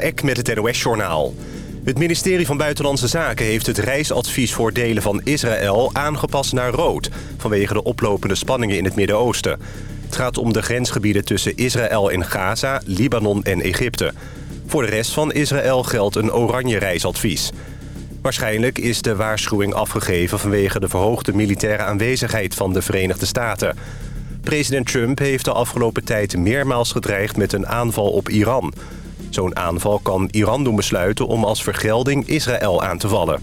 Eck met het NOS-journaal. Het ministerie van Buitenlandse Zaken heeft het reisadvies voor delen van Israël aangepast naar rood... vanwege de oplopende spanningen in het Midden-Oosten. Het gaat om de grensgebieden tussen Israël en Gaza, Libanon en Egypte. Voor de rest van Israël geldt een oranje reisadvies. Waarschijnlijk is de waarschuwing afgegeven vanwege de verhoogde militaire aanwezigheid van de Verenigde Staten. President Trump heeft de afgelopen tijd meermaals gedreigd met een aanval op Iran... Zo'n aanval kan Iran doen besluiten om als vergelding Israël aan te vallen.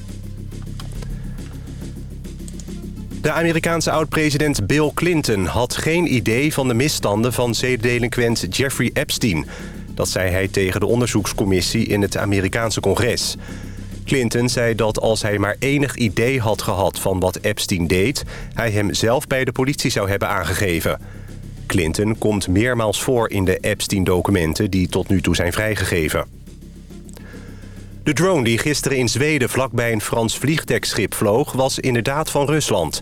De Amerikaanse oud-president Bill Clinton had geen idee van de misstanden van zedendelinquent Jeffrey Epstein. Dat zei hij tegen de onderzoekscommissie in het Amerikaanse congres. Clinton zei dat als hij maar enig idee had gehad van wat Epstein deed... hij hem zelf bij de politie zou hebben aangegeven... Clinton komt meermaals voor in de Epstein-documenten die tot nu toe zijn vrijgegeven. De drone die gisteren in Zweden vlakbij een Frans vliegdekschip vloog... was inderdaad van Rusland.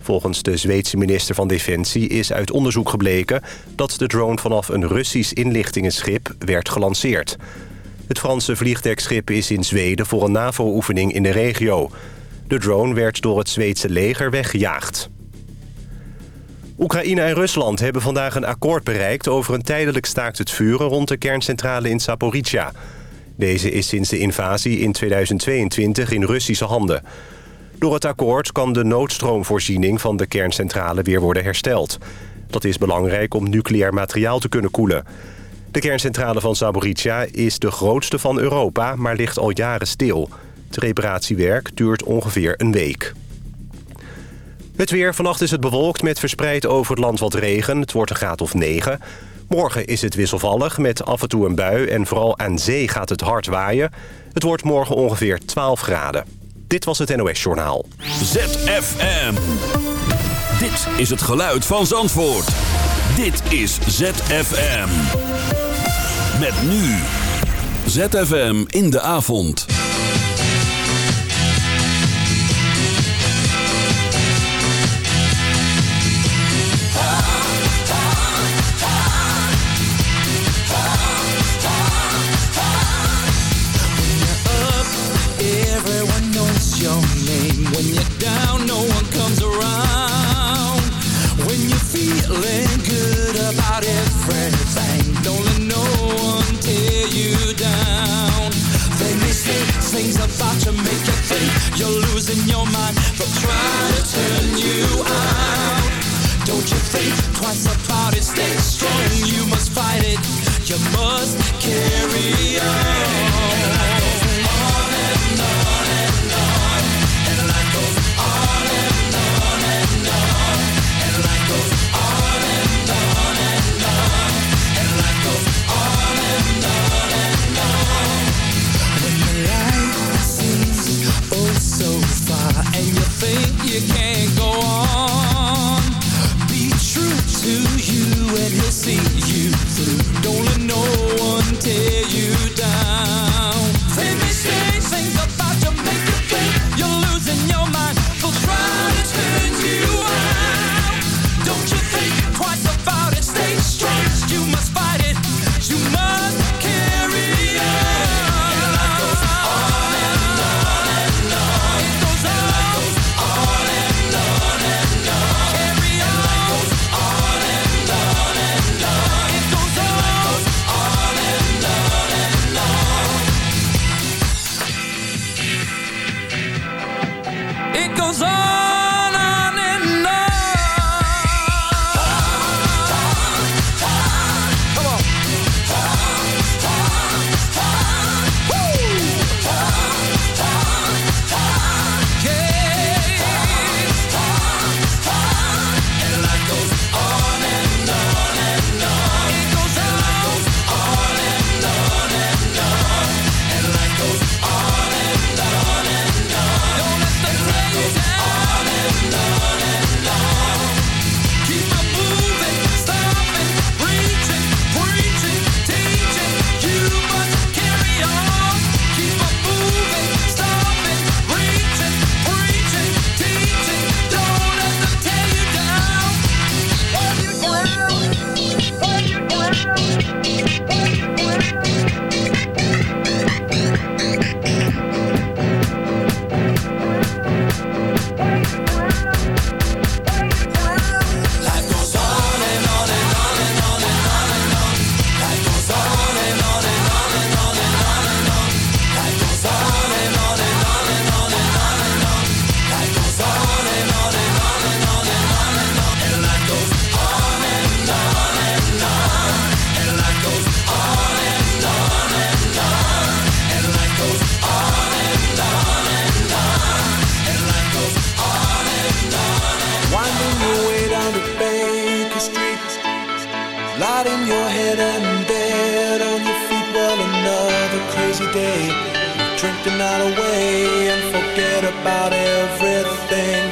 Volgens de Zweedse minister van Defensie is uit onderzoek gebleken... dat de drone vanaf een Russisch inlichtingenschip werd gelanceerd. Het Franse vliegdekschip is in Zweden voor een NAVO-oefening in de regio. De drone werd door het Zweedse leger weggejaagd. Oekraïne en Rusland hebben vandaag een akkoord bereikt... over een tijdelijk staakt het vuren rond de kerncentrale in Zaporizhia. Deze is sinds de invasie in 2022 in Russische handen. Door het akkoord kan de noodstroomvoorziening van de kerncentrale weer worden hersteld. Dat is belangrijk om nucleair materiaal te kunnen koelen. De kerncentrale van Zaporizhia is de grootste van Europa, maar ligt al jaren stil. Het reparatiewerk duurt ongeveer een week. Het weer. Vannacht is het bewolkt met verspreid over het land wat regen. Het wordt een graad of 9. Morgen is het wisselvallig met af en toe een bui en vooral aan zee gaat het hard waaien. Het wordt morgen ongeveer 12 graden. Dit was het NOS Journaal. ZFM. Dit is het geluid van Zandvoort. Dit is ZFM. Met nu. ZFM in de avond. You down Then they say things about to make you clean You're losing your mind for trying to turn you out Don't you think twice about it Stay strong You must fight it. You must carry on. You can't go on. Be true to you and he'll see you through. Don't let head and dead on your feet. Well, another crazy day. Drink the night away and forget about everything.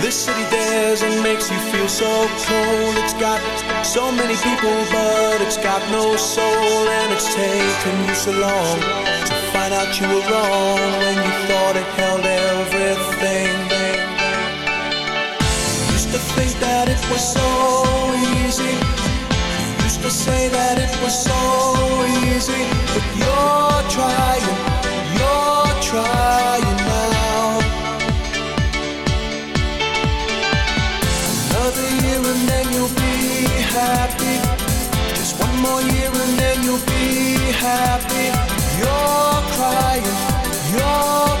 This city dares and makes you feel so cold. It's got so many people, but it's got no soul. And it's taken you so long to find out you were wrong when you thought it held everything. To think that it was so easy. You Used to say that it was so easy, but you're trying, you're trying now. Another year and then you'll be happy. Just one more year and then you'll be happy. You're crying, you're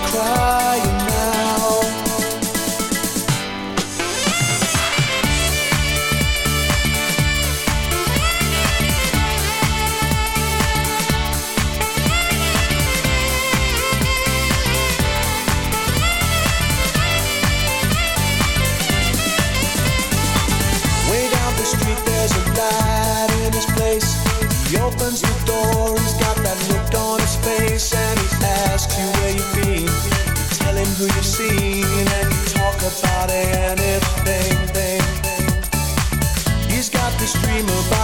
about anything. thing, thing. He's got this dream about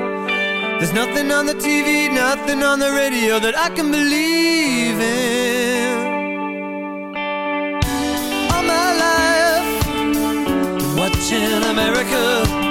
There's nothing on the TV, nothing on the radio that I can believe in. All my life, watching America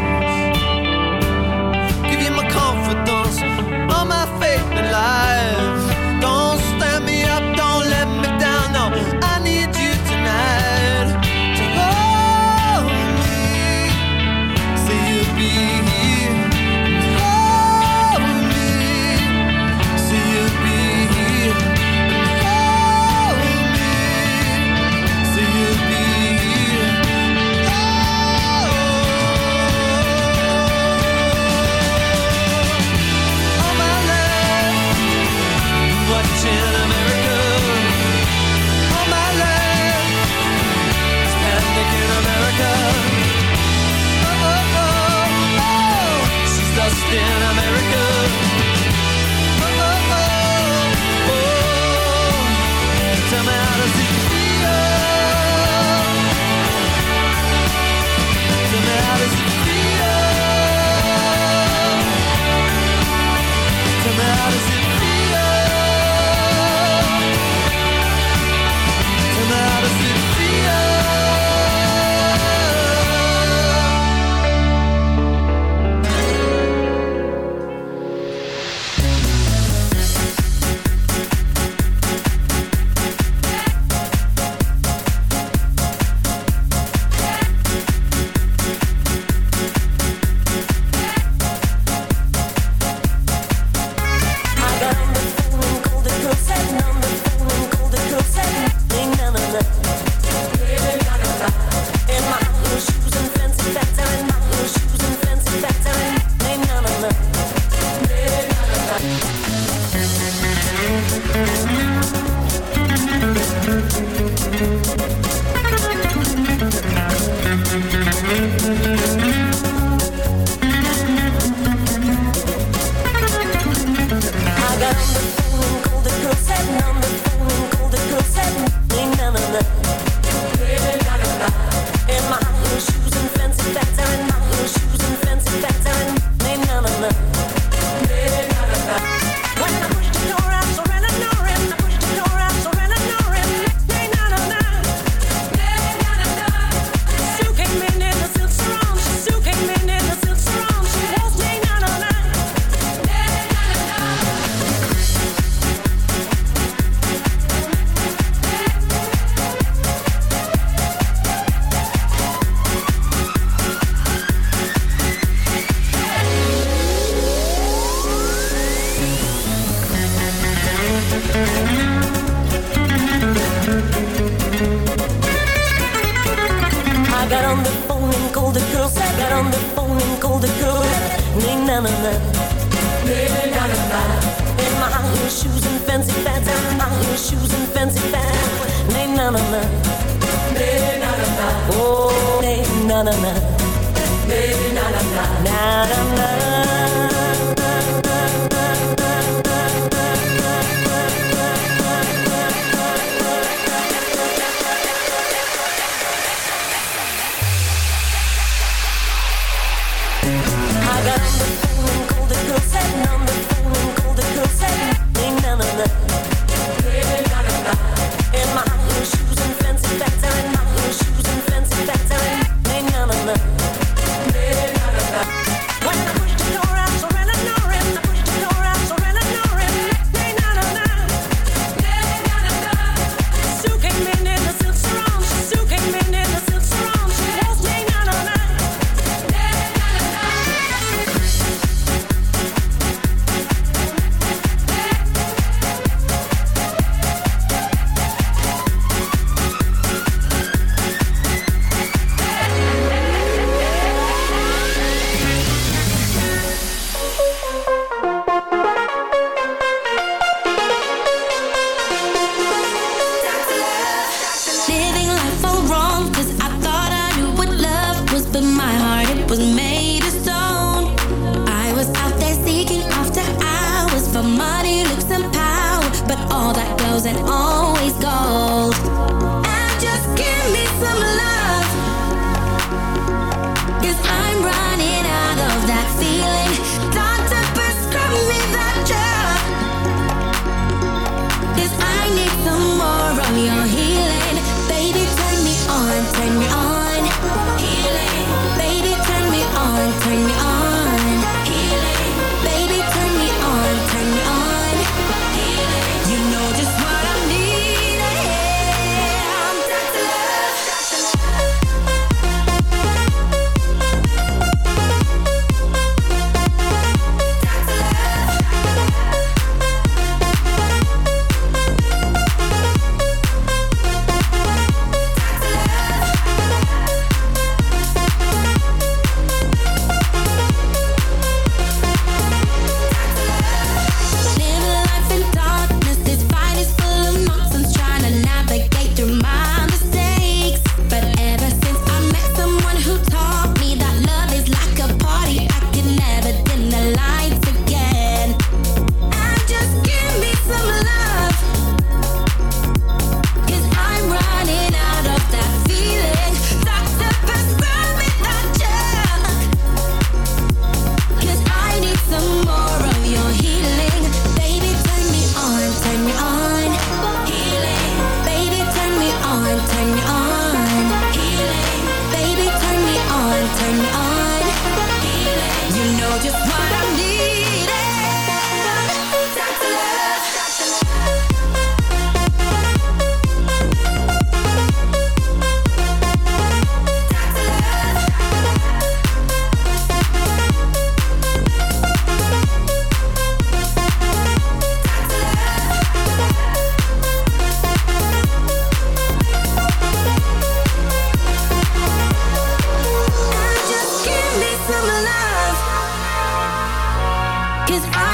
na na na. In my high shoes and fancy pants, my high shoes and fancy pants. Oh.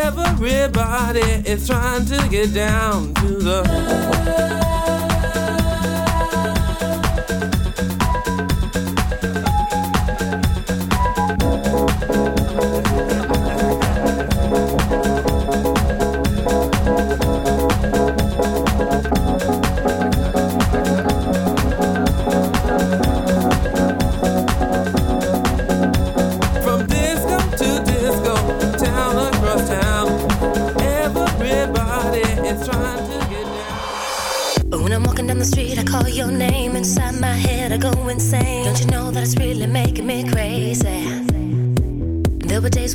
Everybody is trying to get down to the.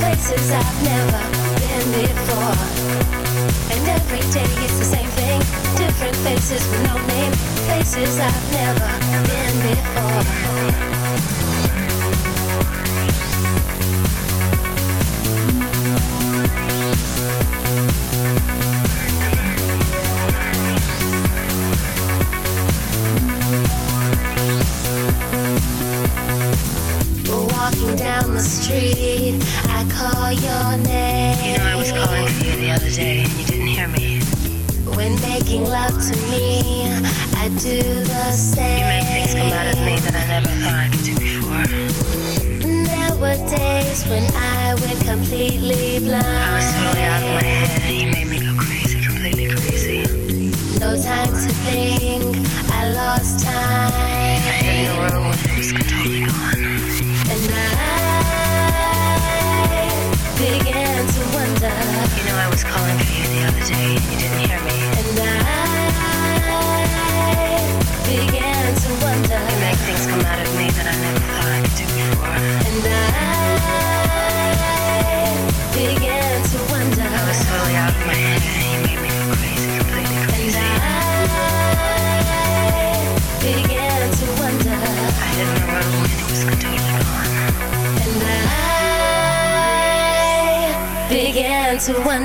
Places I've never been before. And every day it's the same thing. Different faces with no name. Places I've never been before.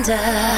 Wonder.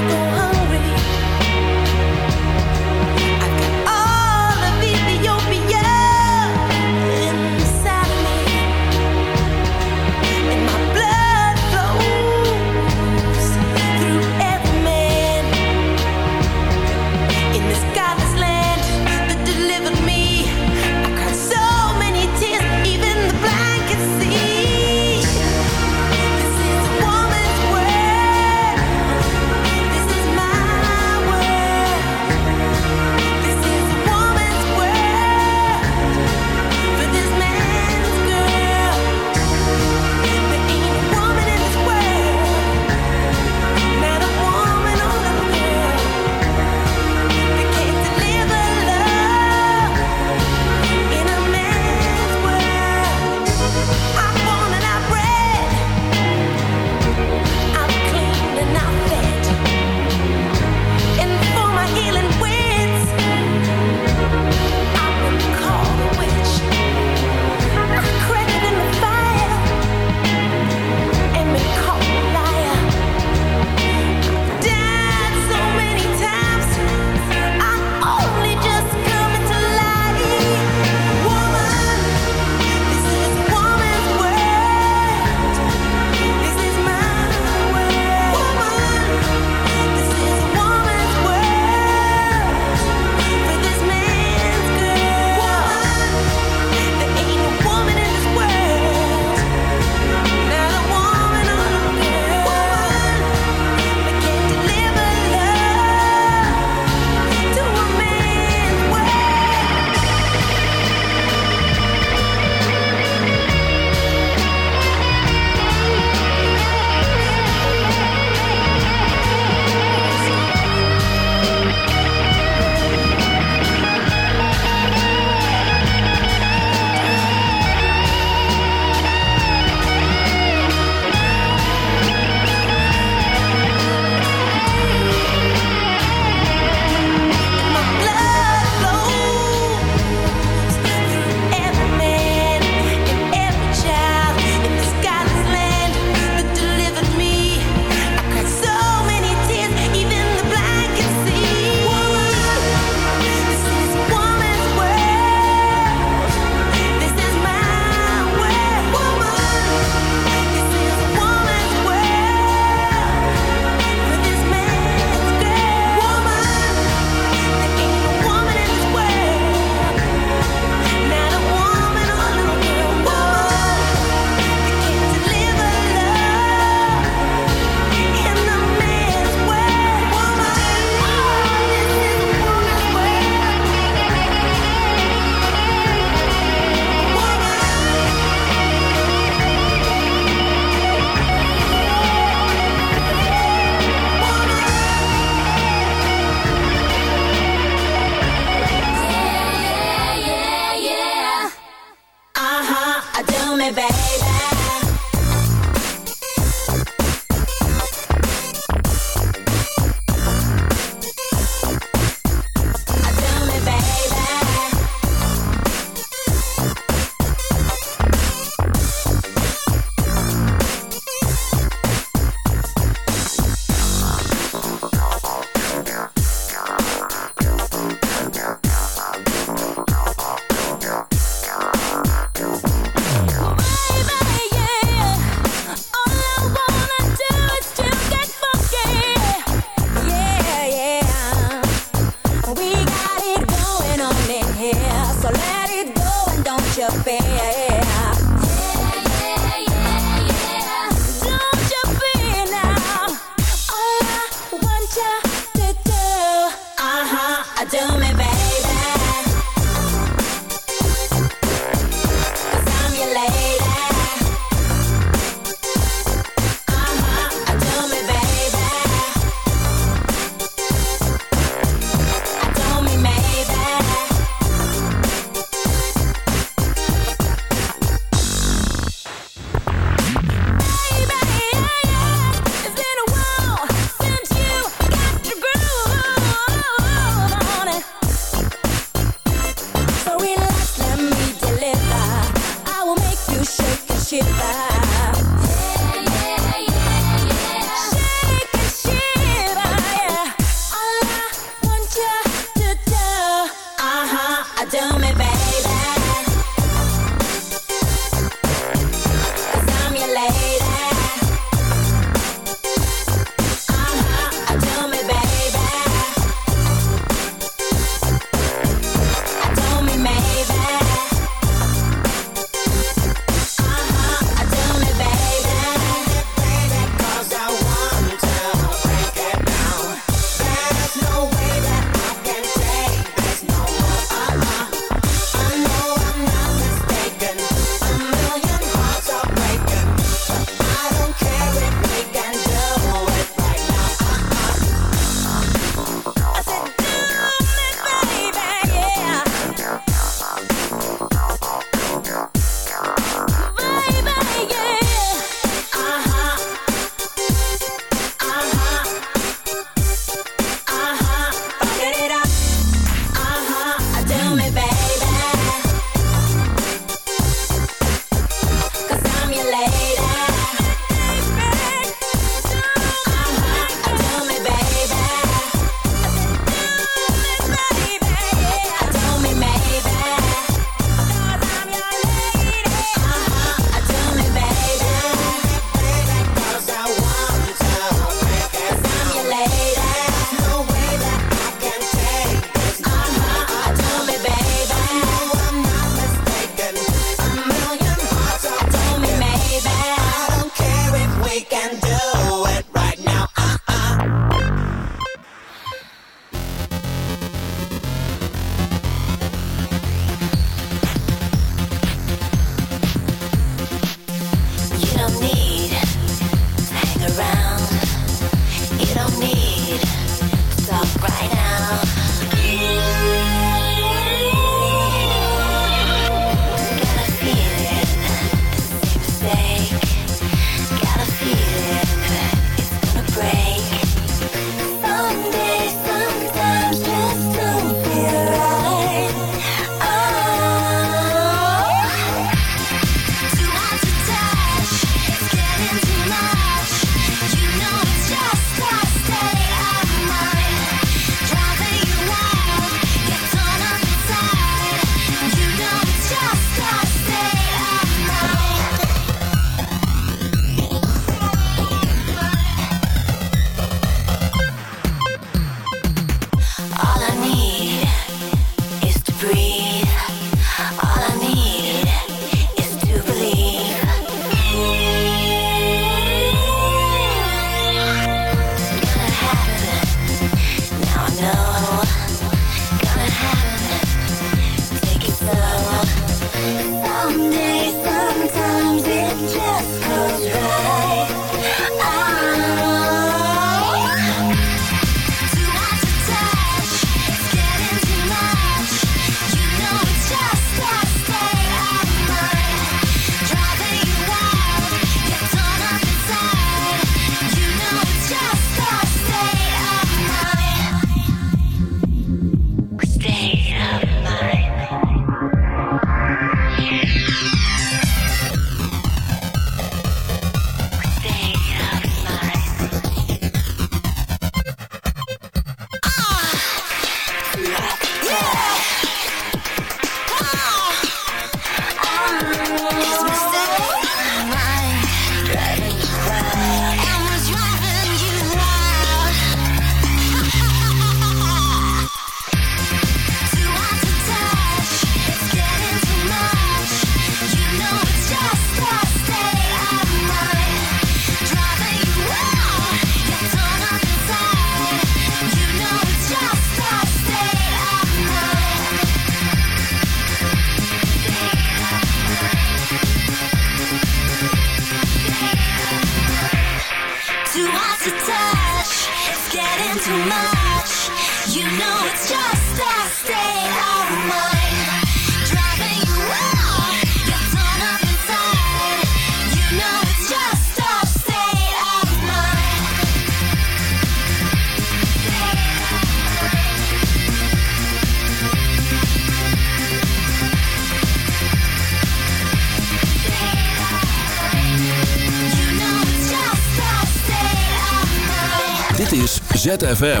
ZFM.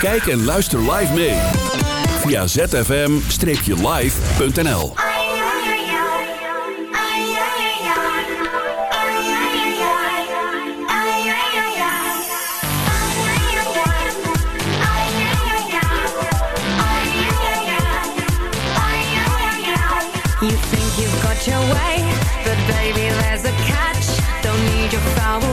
Kijk en luister live mee. Via zfm-live.nl You think you've got your way, but baby there's a catch. Don't need your phone.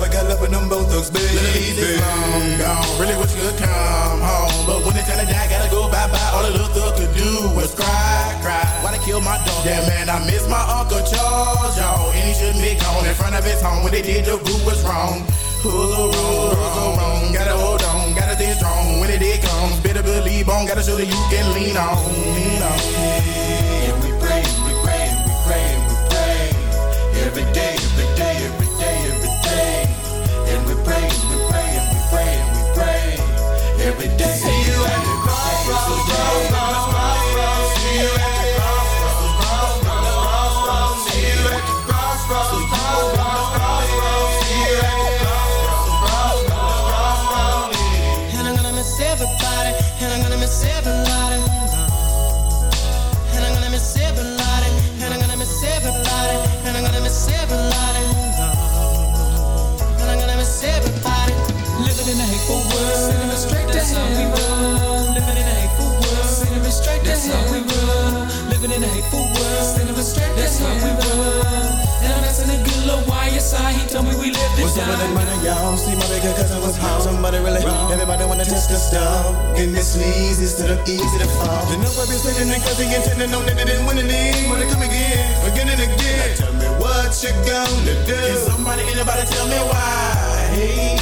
If I ever got love with them both thugs, baby. Ladies, long gone, really wish you could come home. But when it's time to die, gotta go bye-bye. All the little thug could do was cry, cry. Why they kill my dog? Yeah, man, I miss my Uncle Charles, y'all. And he shouldn't be gone in front of his home. When they did, the group was wrong. Who's so wrong? Who's so wrong? Gotta hold on, gotta stay strong. When it did comes, better believe on. Gotta show that you can lean on. Lean on. And we pray, we pray, we pray, we pray. Every day, every day, Living in a hateful world. Sending straight That's how we roll. And I'm asking a good little YSI. He told me we lived it What's up with that money, y'all? See my bigger cousin was home. Somebody really Everybody wanna test the stuff. And this leads instead of easy to fall. The know I've been sitting and cause he intended on that they didn't win the league. Wanna come again, again and again. Now tell me what you gonna do. Can somebody, anybody tell me why? Hey,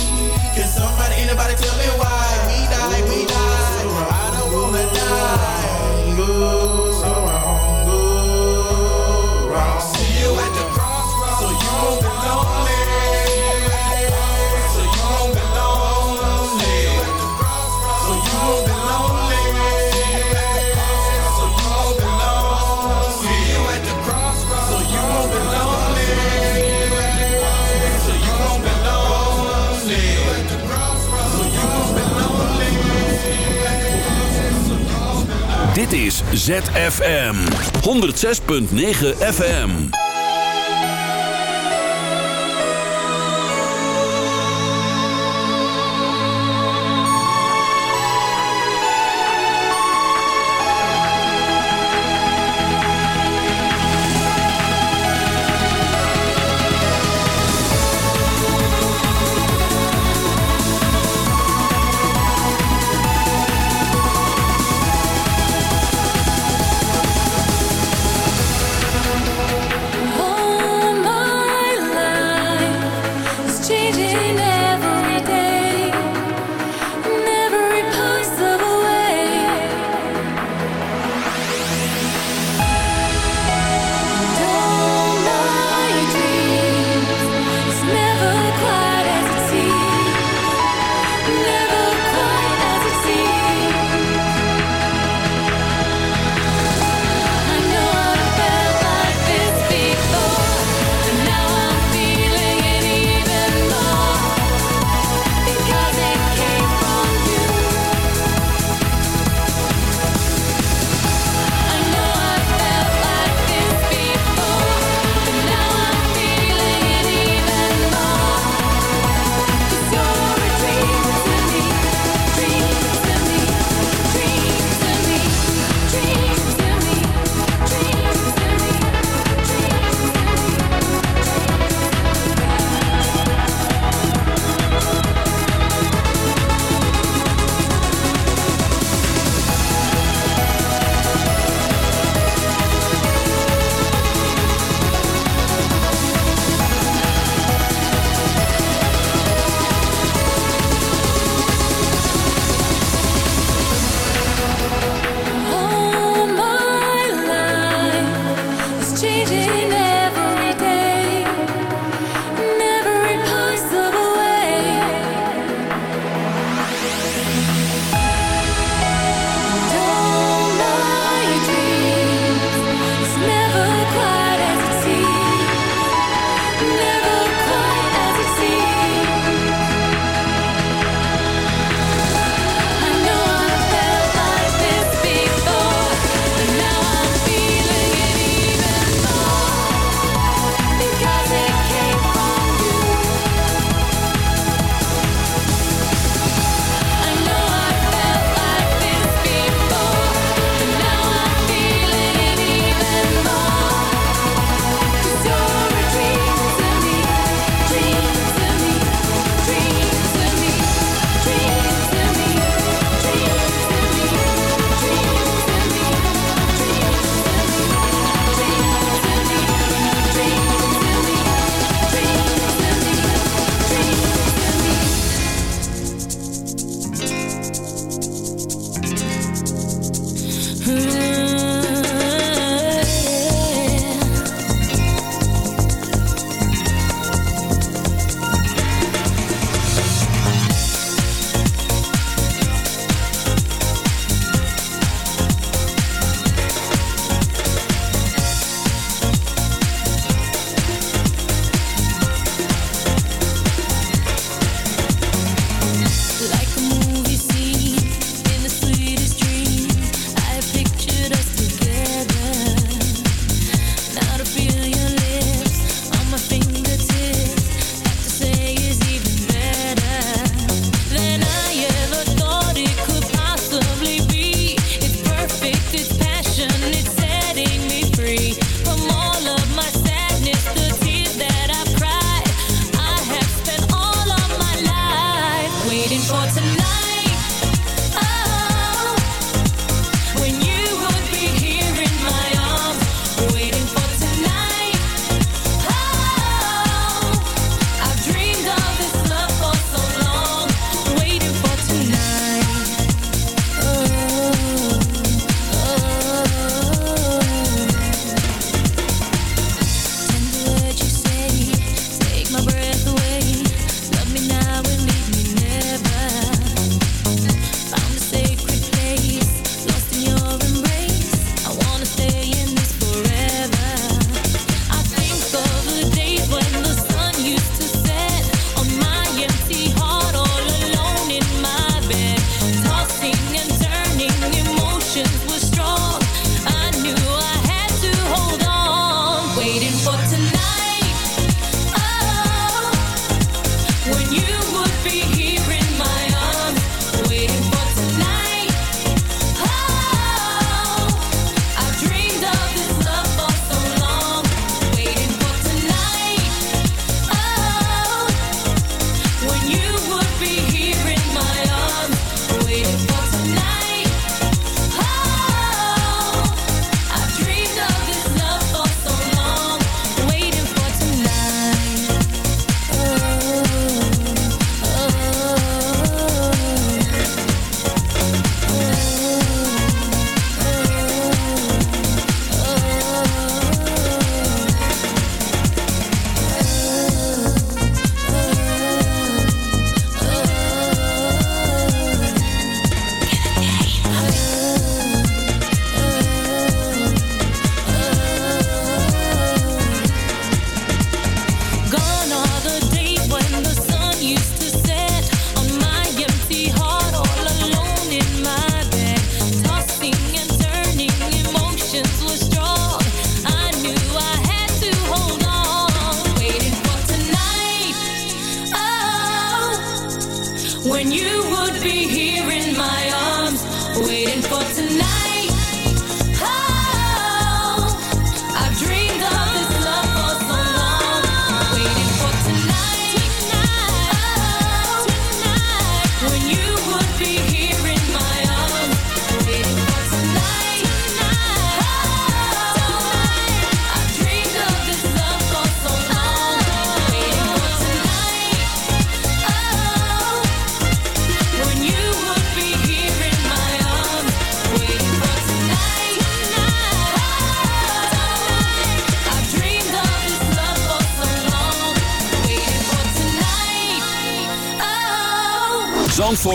can somebody, anybody tell me why? We die, we die. I don't wanna die. Go so ZFM 106.9 FM.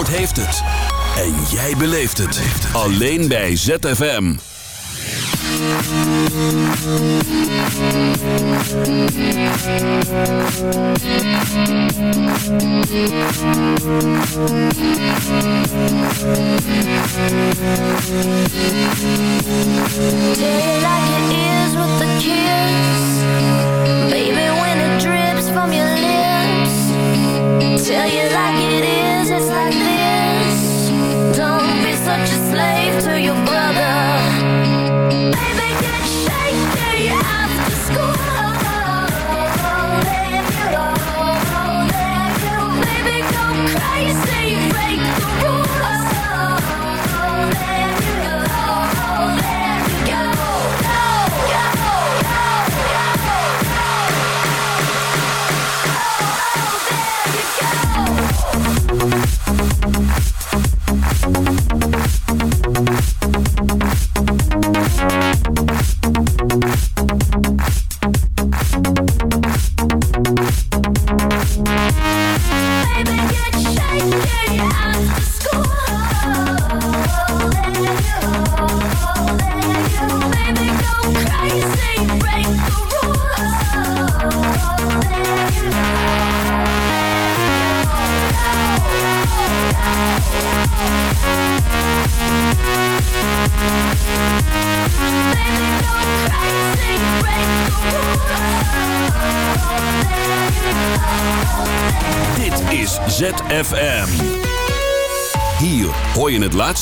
Zandvoort heeft het. En jij beleeft het. Alleen bij ZFM. You like it is with the kiss Baby, when it drips from your lips Don't be such a slave to your brother. Baby,